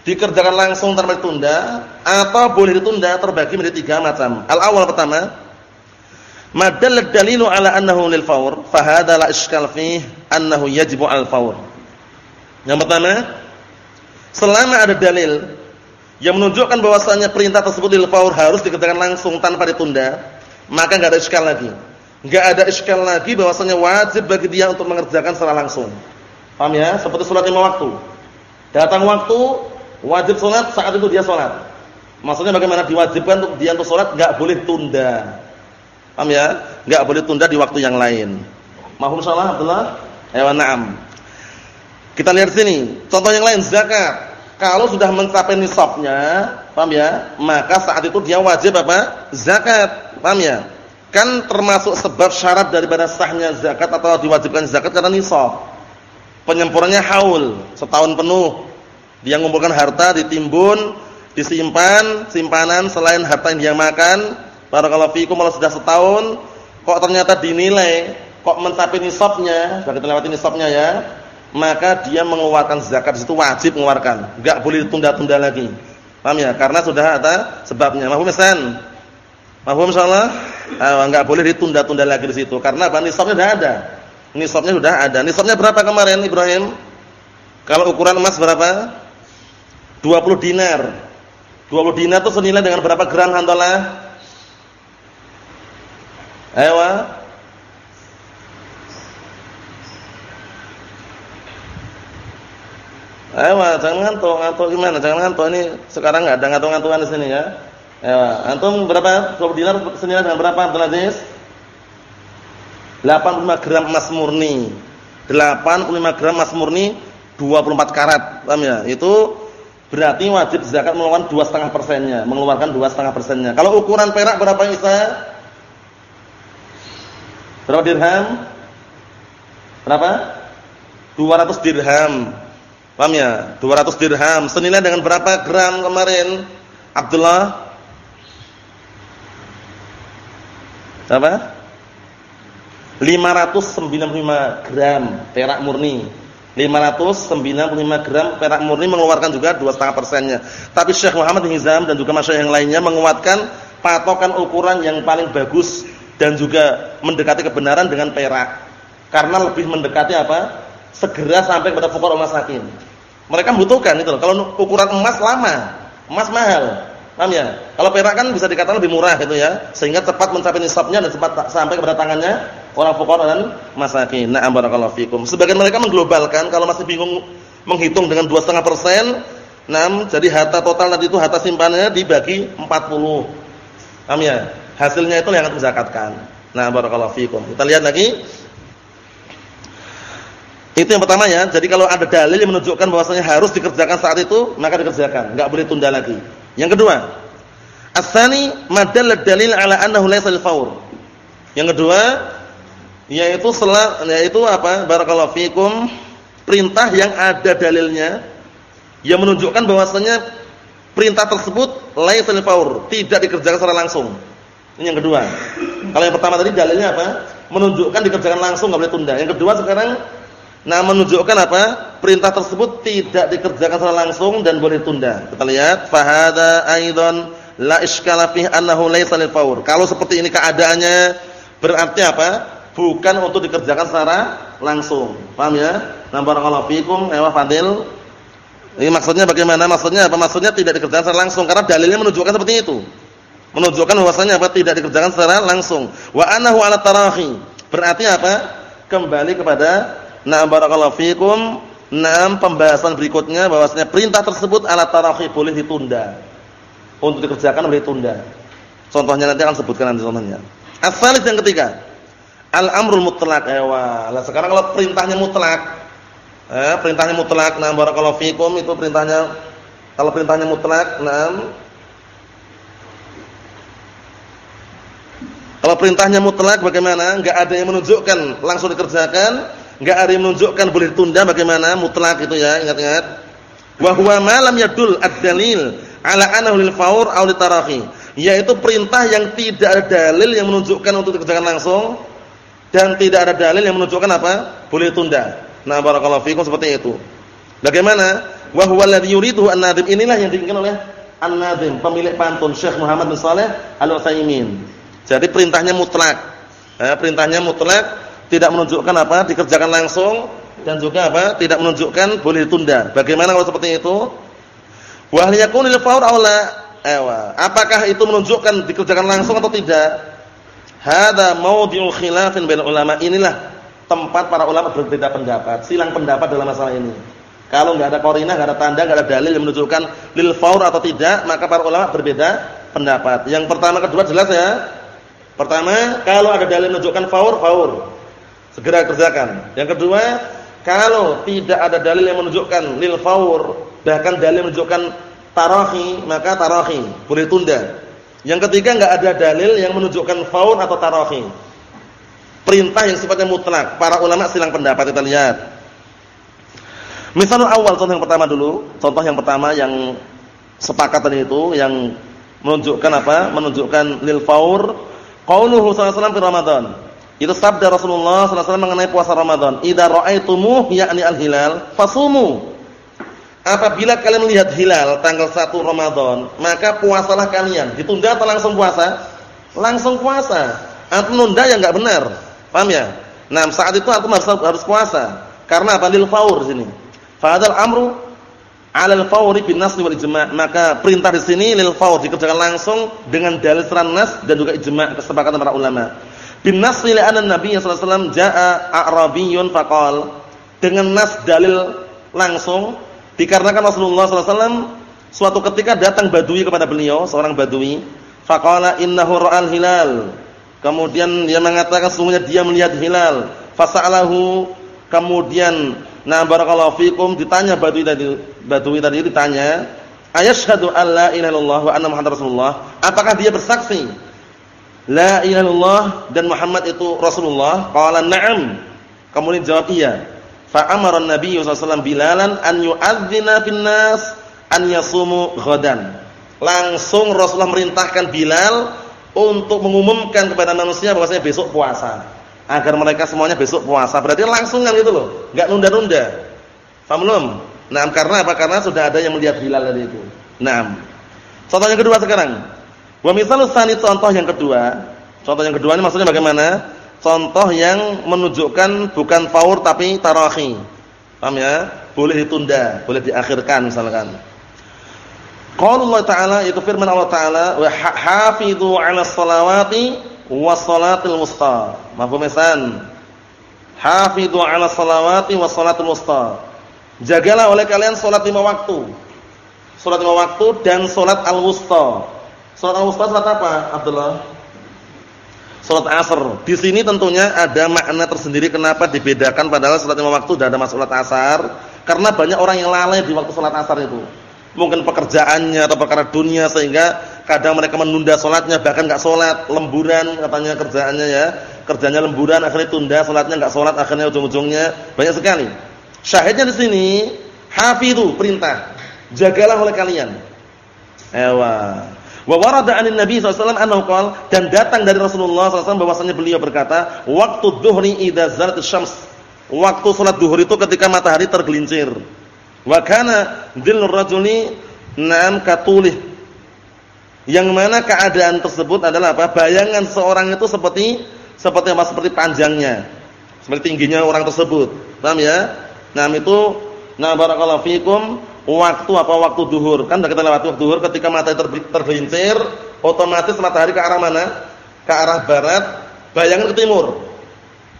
dikerjakan langsung tanpa ditunda atau boleh ditunda terbagi menjadi tiga macam. Al awal pertama, madal dalilu ala annahu lil fawr, fa hadza la iskal fih annahu yajibu al fawr. Yang pertama, selama ada dalil yang menunjukkan bahwasanya perintah tersebut lil fawr harus dikerjakan langsung tanpa ditunda, maka enggak ada iskal lagi. Enggak ada iskal lagi bahwasanya wajib bagi dia untuk mengerjakan secara langsung. Paham ya? Seperti salat lima waktu. Datang waktu wajib salat saat itu dia salat. Maksudnya bagaimana diwajibkan untuk dia untuk salat enggak boleh tunda. Paham ya? Enggak boleh tunda di waktu yang lain. Mahum salah Abdullah? Ya na'am. Kita lihat sini, contoh yang lain zakat. Kalau sudah mencapai nisabnya, paham ya? Maka saat itu dia wajib apa? Zakat. Paham ya? Kan termasuk sebab syarat daripada sahnya zakat atau diwajibkan zakat karena nisab. Penyempurnanya haul, setahun penuh. Dia mengumpulkan harta, ditimbun, disimpan, simpanan selain harta yang dia makan. Barakallahu fikum kalau sudah setahun kok ternyata dinilai kok mencapai nisabnya, sudah kita lewati nisabnya ya. Maka dia mengeluarkan zakat itu wajib mengeluarkan, enggak boleh ditunda-tunda lagi. Paham ya? Karena sudah ada sebabnya. Mahfum Hasan. Mahfum insyaallah? Ah, enggak boleh ditunda-tunda lagi di situ karena apa? Nisabnya sudah ada. Nisabnya sudah ada. Nisabnya berapa kemarin Ibrahim? Kalau ukuran emas berapa? 20 dinar. 20 dinar itu senilai dengan berapa gram hantalah? Ayo. Ayo, jangan ngantuk, ngantuk gimana? Jangan ngantuk ini sekarang enggak ada ngantuk-ngantukan di sini ya. Ya, antum berapa? 20 dinar senilai dengan berapa Abdul Aziz? 85 gram emas murni. 85 gram emas murni 24 karat. Paham ya? Itu berarti wajib zakat mengeluarkan 2,5 persennya, mengeluarkan 2,5 persennya. Kalau ukuran perak berapa Isa? Berapa dirham? Berapa? 200 dirham. Paham ya? 200 dirham. Senilai dengan berapa gram kemarin? Abdullah? Berapa? 595 gram perak murni. 595 gram perak murni mengeluarkan juga 2,5 persennya. Tapi Syekh Muhammad Hizam dan juga masyarakat yang lainnya menguatkan patokan ukuran yang paling bagus dan juga mendekati kebenaran dengan perak. Karena lebih mendekati apa? Segera sampai kepada fuqara masakin. Mereka membutuhkan itu loh. Kalau ukuran emas lama, emas mahal. Paham ya? Kalau perak kan bisa dikatakan lebih murah gitu ya, sehingga cepat mencapai nisabnya dan cepat sampai kepada tangannya orang fuqara dan masakin. Na'am barakallahu fikum. Sebagian mereka mengglobalkan kalau masih bingung menghitung dengan 2,5%, nah jadi harta total nanti itu harta simpanannya dibagi 40. Paham ya? Hasilnya itu yang akan dizakatkan. Nah, barakallahu fikum. Kita lihat lagi. Itu yang pertama ya. Jadi kalau ada dalil yang menunjukkan bahwasanya harus dikerjakan saat itu, maka dikerjakan, enggak boleh tunda lagi. Yang kedua, asani madal dalil ala annahu laysa al-fawr. Yang kedua, yaitu selat yaitu apa? Barakallahu fikum, perintah yang ada dalilnya yang menunjukkan bahwasanya perintah tersebut laysa al-fawr, tidak dikerjakan secara langsung. Ini yang kedua. Kalau yang pertama tadi dalilnya apa? Menunjukkan dikerjakan langsung enggak boleh tunda. Yang kedua sekarang Nah menunjukkan apa? Perintah tersebut tidak dikerjakan secara langsung dan boleh tunda. Kita lihat fahada aidan la iskala fi annahu laysa lil fawr. Kalau seperti ini keadaannya berarti apa? Bukan untuk dikerjakan secara langsung. Paham ya? Nah barakallahu fikum ya Fadil. Ini maksudnya bagaimana? Maksudnya apa? Maksudnya tidak dikerjakan secara langsung karena dalilnya menunjukkan seperti itu. Menunjukkan bahwasanya apa? Tidak dikerjakan secara langsung. Wa annahu ala tarahi. Berarti apa? Kembali kepada Nah barakallahu fikum. Nah pembahasan berikutnya bahwasanya perintah tersebut ala tarahi boleh ditunda. Untuk dikerjakan boleh ditunda. Contohnya nanti akan sebutkan nanti contohnya. Asalis yang ketiga. Al-amrul mutlak. Ewa. Nah, sekarang kalau perintahnya mutlak. Eh, perintahnya mutlak. Nah barakallahu fikum itu perintahnya kalau perintahnya mutlak, nah Kalau perintahnya mutlak bagaimana? Enggak ada yang menunjukkan langsung dikerjakan Enggak ada yang menunjukkan boleh ditunda bagaimana mutlak itu ya, ingat-ingat. Wa huwa ma lam yadul ad-dalil ala annahu lil fawr aw litarahi. Yaitu perintah yang tidak ada dalil yang menunjukkan untuk dikerjakan langsung dan tidak ada dalil yang menunjukkan apa? Boleh tunda. Nah, barakallahu fikum seperti itu. Bagaimana? Wa huwa alladhi yuridu an-nadim. Inilah yang diinginkan oleh An-Nadim, pemilik pantun Syekh Muhammad bin Shalih Al-Utsaimin. Jadi perintahnya mutlak. Eh, perintahnya mutlak tidak menunjukkan apa dikerjakan langsung dan juga apa tidak menunjukkan boleh ditunda. Bagaimana kalau seperti itu? Wa hal yakunul fawr aw la? Ewa. Apakah itu menunjukkan dikerjakan langsung atau tidak? Hada maudhi'u khilafin bain ulama. Inilah tempat para ulama berbeda pendapat, silang pendapat dalam masalah ini. Kalau enggak ada qarinah, enggak ada tanda, enggak ada dalil yang menunjukkan lil fawr atau tidak, maka para ulama berbeda pendapat. Yang pertama kedua jelas ya. Pertama, kalau ada dalil menunjukkan faur, faur segera kerjakan. Yang kedua, kalau tidak ada dalil yang menunjukkan lil faur, bahkan dalil menunjukkan tarahi, maka tarahi, boleh tunda. Yang ketiga enggak ada dalil yang menunjukkan faur atau tarahi. Perintah yang sifatnya mutlak. Para ulama silang pendapat kita lihat. Misalnya awal contoh yang pertama dulu, contoh yang pertama yang sepakat tadi itu yang menunjukkan apa? Menunjukkan lil faur qauluhu sallallahu alaihi wasallam fi Ramadan. Itu sabda Rasulullah SAW mengenai puasa Ramadan. Idza ra'aitumuh yakni al-hilal fasumu. Apabila kalian melihat hilal tanggal 1 Ramadan, maka puasalah kalian. Ditunda atau langsung puasa? Langsung puasa. Antum nunda yang enggak benar. Paham ya? Nah, saat itu antum harus harus puasa. Karena apa? Lil faur sini. Fadal amru 'ala al-fawri bin nas wal ijma'. Maka perintah di sini lil faur dikerjakan langsung dengan dalil seran nas dan juga ijma' kesepakatan para ulama. Bin nas li anna Nabi sallallahu alaihi wasallam jaa a'rabiyyun faqal. Dengan nas dalil langsung dikarenakan Rasulullah sallallahu alaihi wasallam suatu ketika datang badui kepada beliau seorang badui. Faqala innahu ra'al hilal. Kemudian dia mengatakan sesungguhnya dia melihat hilal. Fasa'alahu kemudian na barakallahu fikum ditanya badui tadi badui tadi ditanya ayashhadu alla ilaha illallah wa anna muhammadar rasulullah apakah dia bersaksi la ilaha illallah dan Muhammad itu Rasulullah? Qala na'am. Kemudian jawab iya. Fa amara an-nabiy sallallahu Bilalan an yu'adzina fin nas an yasumu ghadan. Langsung Rasulullah merintahkan Bilal untuk mengumumkan kepada manusia bahwasanya besok puasa. Agar mereka semuanya besok puasa. Berarti langsung kan gitu loh, enggak nunda-nunda. Paham belum? Nah, karena apa? Karena sudah ada yang melihat Bilal tadi itu. Nah. Contoh yang kedua sekarang. Wa misalus tsani contoh yang kedua. Contoh yang kedua ini maksudnya bagaimana? Contoh yang menunjukkan bukan faur tapi tarahi. Paham ya? Boleh ditunda, boleh diakhirkan misalkan. Qaulullah Ta'ala itu firman Allah Ta'ala wa hafidhu 'ala sholawati was salatil wusta. Mafhum misan? Hafidhu 'ala sholawati was wusta. Jagalah oleh kalian salat lima waktu. Salat lima waktu dan salat al-wusta. Salat al-wusta salat apa, Abdullah? Salat asar. Di sini tentunya ada makna tersendiri kenapa dibedakan padahal salat lima waktu sudah ada masuk salat asar karena banyak orang yang lalai di waktu salat asar itu. Mungkin pekerjaannya atau perkara dunia sehingga kadang mereka menunda salatnya bahkan enggak salat, lemburan katanya kerjaannya ya. Kerjanya lemburan akhirnya tunda salatnya enggak salat akhirnya ujung-ujungnya banyak sekali. Syahidnya di sini hafizu perintah. Jagalah oleh kalian. Ewa. Wa warada 'anin Nabi sallallahu alaihi wasallam dan datang dari Rasulullah SAW bahwasanya beliau berkata, "Waktu dhuhri idza zalatis syams." Waktu salat duhur itu ketika matahari tergelincir. Wa kana dhillur rajuli na'am katulih. Yang mana keadaan tersebut adalah apa? Bayangan seorang itu seperti seperti apa? Seperti panjangnya. Seperti tingginya orang tersebut. Paham ya? Nah, itu nah barakallahu fikum waktu apa waktu duhur kan kita lewati waktu duhur ketika matahari tergelincir otomatis matahari ke arah mana ke arah barat bayangan ke timur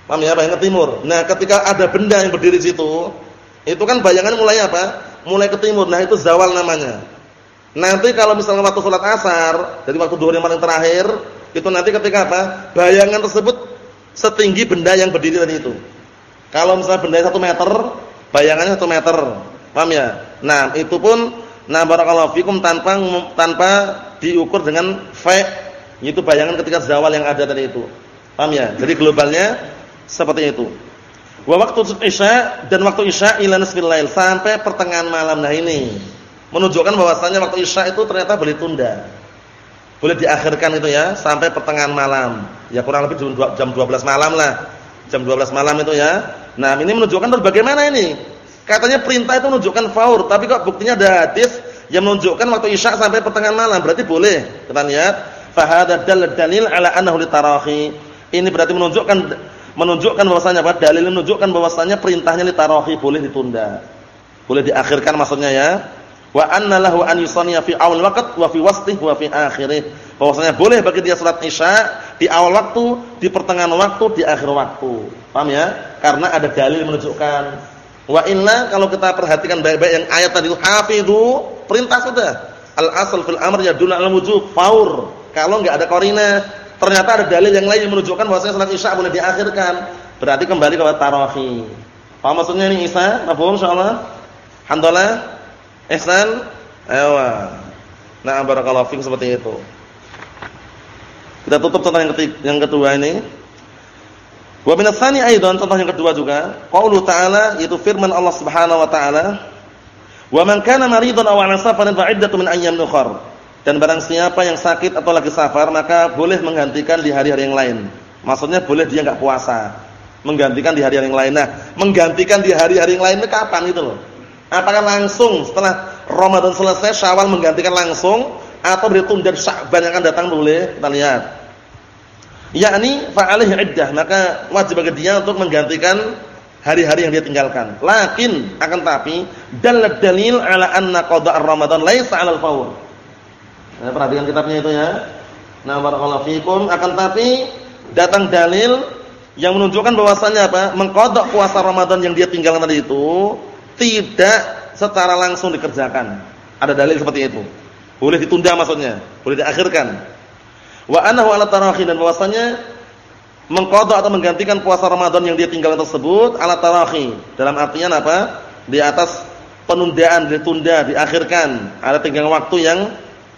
paham ya bayangan ke timur nah ketika ada benda yang berdiri situ itu kan bayangan mulai apa mulai ke timur nah itu zawal namanya nanti kalau misalnya waktu sholat asar jadi waktu duhur yang paling terakhir itu nanti ketika apa bayangan tersebut setinggi benda yang berdiri tadi itu kalau misalnya benda satu meter bayangannya satu meter paham ya Nah, itu pun nah barakallahu fikum tanpa tanpa diukur dengan fa itu bayangan ketika zawal yang ada tadi itu. Paham ya? Jadi globalnya seperti itu. Wa waktu isya dan waktu isya ila nisfil sampai pertengahan malam. Nah ini menunjukkan bahwasanya waktu isya itu ternyata boleh tunda. Boleh diakhirkan itu ya sampai pertengahan malam. Ya kurang lebih jam 12 malam lah. Jam 12 malam itu ya. Nah, ini menunjukkan bagaimana ini? Katanya perintah itu menunjukkan faur, tapi kok buktinya ada hadis yang menunjukkan waktu isya sampai pertengahan malam, berarti boleh. Kita lihat, fa hadza dalil ala annahu litarahi. Ini berarti menunjukkan menunjukkan bahwasanya apa? Dalil menunjukkan bahwasanya perintahnya litarahi boleh ditunda. Boleh diakhirkan maksudnya ya. Wa anna lahu an yusanniya fi awal waqt wa fi wasthih wa fi akhirih. Bahwasanya boleh bagi dia salat isya di awal waktu, di pertengahan waktu, di akhir waktu. Paham ya? Karena ada dalil menunjukkan Wa illa kalau kita perhatikan baik-baik yang ayat tadi hafizu, perintah sudah. Al asal fil amr yadullu al wujub, faur. Kalau enggak ada korina, ternyata ada dalil yang lain yang menunjukkan bahwasanya salat Isya boleh diakhirkan. Berarti kembali ke tarawih. Paham maksudnya ini Isa? Mafhum insyaallah? Alhamdulillah. Ihsan? Ayo. Nah, barakallahu fiik seperti itu. Kita tutup tentang yang ketiga, yang kedua ini. Wa min tsani aidan contoh yang kedua juga, qaulu ta'ala yaitu firman Allah Subhanahu wa taala, "Wa man kana maridan aw 'ala safarin fa 'iddatu min ayyamin ukhra." Dan barang siapa yang sakit atau lagi safar, maka boleh menggantikan di hari-hari yang lain. Maksudnya boleh dia enggak puasa, menggantikan di hari-hari yang lain. Nah, menggantikan di hari-hari yang lain itu kapan itu loh? Apakah langsung setelah Ramadan selesai Syawal menggantikan langsung atau ditunda Sya'ban yang akan datang boleh? Kita lihat? Yakni fa'alih iddah maka wajib bagi dia untuk menggantikan hari-hari yang dia tinggalkan. Lakin akan tapi dalil dalil ala anna qada' ramadan laisa 'alal fawr nah, perhatikan kitabnya itu ya. Nah barakallahu fikum. Akan tapi datang dalil yang menunjukkan bahwasannya apa? Mengkodok puasa Ramadan yang dia tinggalkan tadi itu tidak secara langsung dikerjakan ada dalil seperti itu boleh ditunda maksudnya boleh diakhirkan Wa anahu ala tarahi dan bahwasanya mengqadha atau menggantikan puasa Ramadan yang dia tinggalkan tersebut ala tarahi. Dalam artian apa? Di atas penundaan, ditunda, diakhirkan. Ada tinggal waktu yang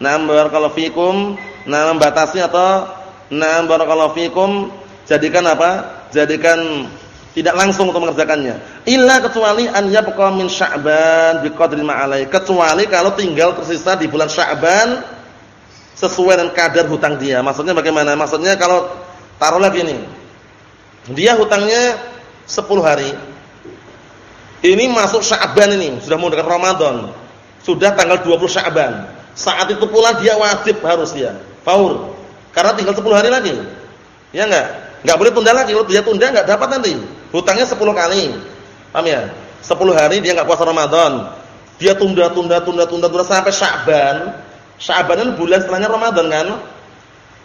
na'am barakallahu fikum, nah membatasi atau Nah, barakallahu fikum, jadikan apa? Jadikan tidak langsung untuk mengerjakannya. Illa kecuali an yabqa min Sya'ban biqadri ma alai. Kecuali kalau tinggal tersisa di bulan Sya'ban sesuai dengan kadar hutang dia. Maksudnya bagaimana? Maksudnya kalau taruh lagi nih. Dia hutangnya 10 hari. Ini masuk Sya'ban ini, sudah mau dekat Ramadan. Sudah tanggal 20 Sya'ban. Saat itu pula dia wajib harus dia faur. Karena tinggal 10 hari lagi. Ya enggak? Enggak boleh tunda lagi. Kalau dia tunda enggak dapat nanti. Hutangnya 10 kali. Paham ya? 10 hari dia enggak puasa Ramadan. Dia tunda tunda tunda tunda tunda sampai Sya'ban. Sya'ban kan bulan setelahnya Ramadan kan?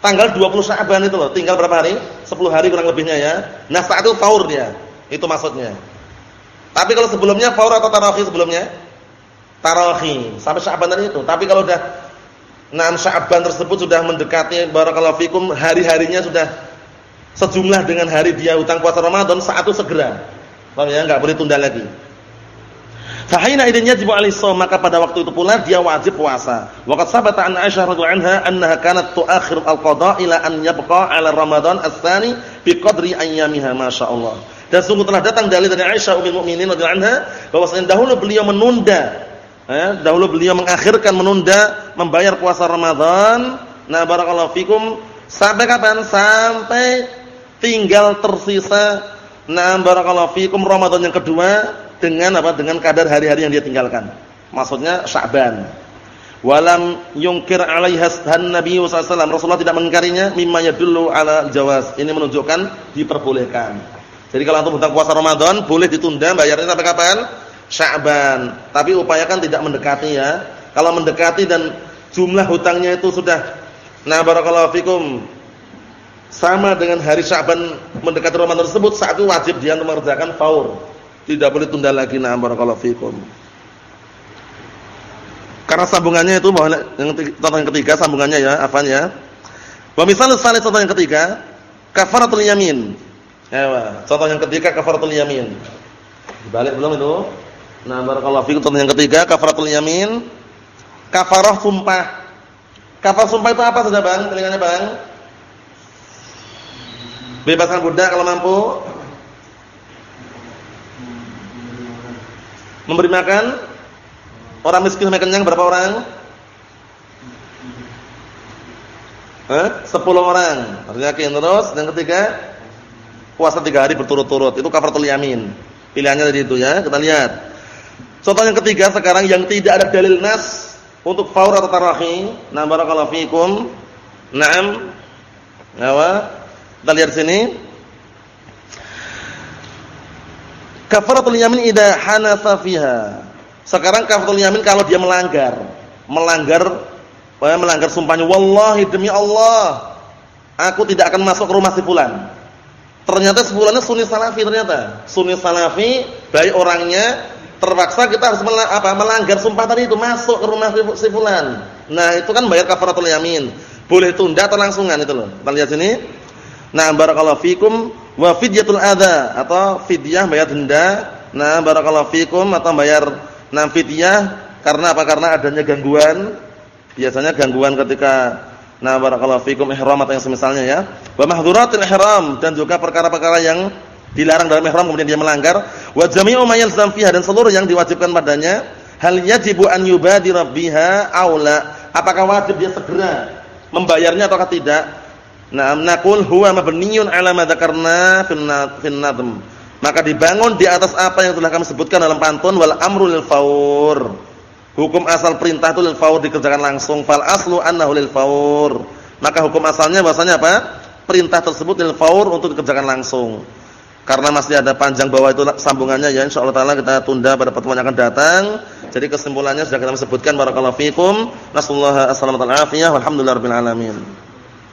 Tanggal 20 Sya'ban itu loh. Tinggal berapa hari? 10 hari kurang lebihnya ya. Nah, saat itu faur dia. Itu maksudnya. Tapi kalau sebelumnya faur atau tarawih sebelumnya? tarawih sampai Sya'ban tadi itu. Tapi kalau sudah enam Sya'ban tersebut sudah mendekati barakallahu fikum hari-harinya sudah sejumlah dengan hari dia utang puasa Ramadan saat itu segera. Paham ya? Enggak boleh tunda lagi. Fahina idin yajibu alaihi maka pada waktu itu pula dia wajib puasa. Waqad sabata an Aisyah radhiyallahu anha annaha kanat tuakhir al-qada ila an yabqa 'ala Ramadan ats-tsani bi qadri ayyamiha masyaallah. Dan sungguh telah datang dalil dari Aisyah ummul mukminin radhiyallahu anha bahwasanya dahulu beliau menunda eh, dahulu beliau mengakhirkan menunda membayar puasa Ramadan. Nah, barakallahu fikum sampai kapan? Sampai tinggal tersisa nah barakallahu fikum Ramadan yang kedua dengan apa? Dengan kadar hari-hari yang dia tinggalkan. Maksudnya Sya'ban. Walam yungkir alaiha Nabi sallallahu Rasulullah tidak mengingkarinya mimma yadullu ala jawaz. Ini menunjukkan diperbolehkan. Jadi kalau untuk hutang puasa Ramadan boleh ditunda bayarnya sampai kapan? Sya'ban. Tapi upayakan tidak mendekati ya. Kalau mendekati dan jumlah hutangnya itu sudah nah barakallahu fikum sama dengan hari Sya'ban mendekati Ramadan tersebut, saat itu wajib dia mengerjakan faur. Tidak boleh tunda lagi nah barakallahu fikum. Karena sambungannya itu bahwa yang contoh yang ketiga sambungannya ya, apanya? Wa misalnya salih contoh yang ketiga, kafaratul yamin. Ya, contoh yang ketiga kafaratul yamin. Dibalik belum itu? Nah, barakallahu fikum contoh yang ketiga kafaratul yamin. Kafarah sumpah. Kafarah sumpah itu apa sudah Bang? Telinganya Bang? Bebaskan budak kalau mampu. Memberi makan orang miskin sampai kenyang berapa orang? Eh, 10 orang. Yakin terus. Yang ketiga, puasa 3 hari berturut-turut. Itu kafaratul yamin. Pilihannya dari itu ya. Kita lihat. Contoh yang ketiga sekarang yang tidak ada dalil nas untuk faur atau tarahi. Nah, barakallahu fikum. Naam. Apa? Kita lihat sini. Kafaratul yamin idza hanasa fiha. Sekarang kafaratul yamin kalau dia melanggar, melanggar eh, melanggar sumpahnya wallahi demi Allah, aku tidak akan masuk ke rumah si fulan. Ternyata si fulannya sunni salafi ternyata. Sunni salafi baik orangnya terpaksa kita harus apa, melanggar sumpah tadi itu masuk ke rumah si fulan. Nah, itu kan bayar kafaratul yamin. Boleh tunda atau langsungan itu loh. Kita lihat sini. Nah, barakallahu fikum wa fidyatul adza atau fidyah bayar denda. Nah, barakallahu fikum atau bayar nah fidyah karena apa? Karena adanya gangguan. Biasanya gangguan ketika nah barakallahu fikum ihram atau yang semisalnya ya. Wa mahdhuratil ihram dan juga perkara-perkara yang dilarang dalam ihram kemudian dia melanggar wa jami'u ma yalzam dan seluruh yang diwajibkan padanya hal yajibu an yubadira biha aula apakah wajib dia segera membayarnya ataukah tidak nah naqul huwa mabniyun ala ma dzakarna fil nadm. Maka dibangun di atas apa yang telah kami sebutkan dalam pantun wal amru lil faur. Hukum asal perintah itu lil faur dikerjakan langsung. Fal aslu annahu lil faur. Maka hukum asalnya bahasanya apa? Perintah tersebut lil faur untuk dikerjakan langsung. Karena masih ada panjang bawah itu sambungannya ya insyaallah taala kita tunda pada pertemuan yang akan datang. Jadi kesimpulannya sudah kita sebutkan barakallahu fikum. Nasallahu alaihi wasallam walhamdulillahirabbil alamin.